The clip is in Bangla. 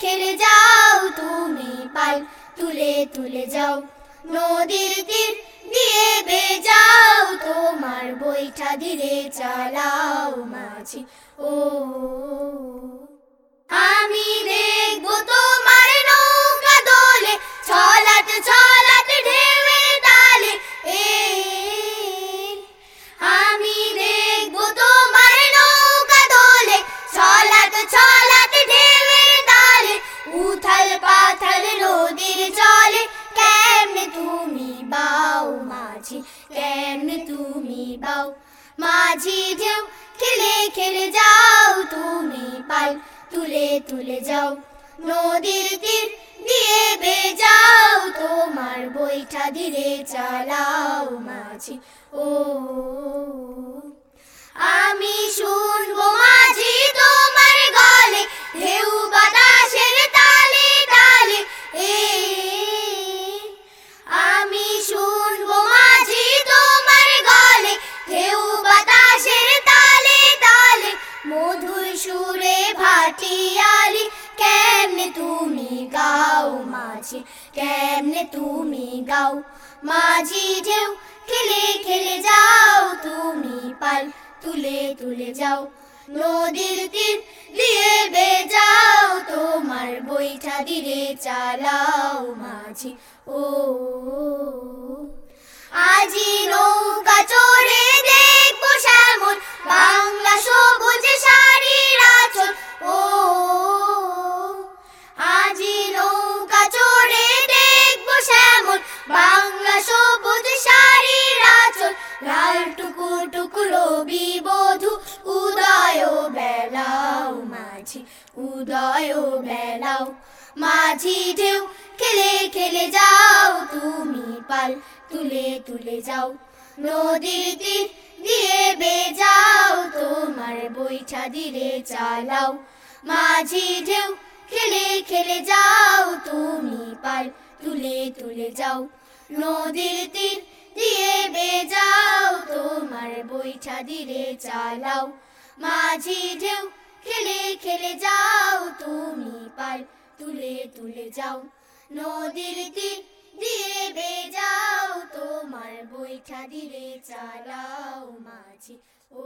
খেলে যাও, তুমি পাল তুলে তুলে যাও। নদীর তীর দিয়ে বেজাও তোমার বইটা ধীরে চালাও মাঝি। ও, আমি দেখব বাও মাঝি ঢেউ, খেলে খেলে যাও, তুমি পাল তুলে তুলে যাও। নদীর তীর দিয়ে বেজাও, তোমার বইটা ধীরে চালাও, মাঝি। ও সুরে ভাটিয়ালি কেমনে তুমি গাও মাঝি, কেমনে তুমি গাও মাঝি ঢেউ, খেলে খেলে যাও তুমি পাল, তুলে তুলে যাও নদীর তীর দিয়ে বেজাও তোমার বইটা ধীরে চালাও মাঝি ও। আজি টুকু রবি বধু? উদয় বেলাও মাঝি উদয় বেলাও মাঝি ঢেউ। খেলে খেলে যাও তুমি পাল, তুলে তুলে যাও। নদীর তীর দিয়ে বেজাও, তোমার বইটা দিলে চালাও। মাঝি ঢেউ, খেলে খেলে যাও তুমি পাল, তুলে তুলে যাও। নদীর তীর দিয়ে বেজাও, তোমার বৈঠা ধীরে চালাও। মাঝি ঢেউ খেলে খেলে যাও, তুমি পাল তুলে তুলে যাও। নদীর তীর দিয়ে বেজাও, তোমার বৈঠা ধীরে চালাও মাঝি। ও